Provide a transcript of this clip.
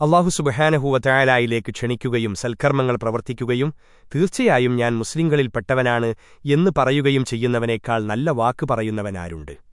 അള്ളാഹു സുബഹാനഹുവറ്റായാലായിലേക്ക് ക്ഷണിക്കുകയും സൽക്കർമ്മങ്ങൾ പ്രവർത്തിക്കുകയും തീർച്ചയായും ഞാൻ മുസ്ലിങ്ങളിൽപ്പെട്ടവനാണ് എന്ന് പറയുകയും ചെയ്യുന്നവനേക്കാൾ നല്ല വാക്ക് പറയുന്നവനാരുണ്ട്.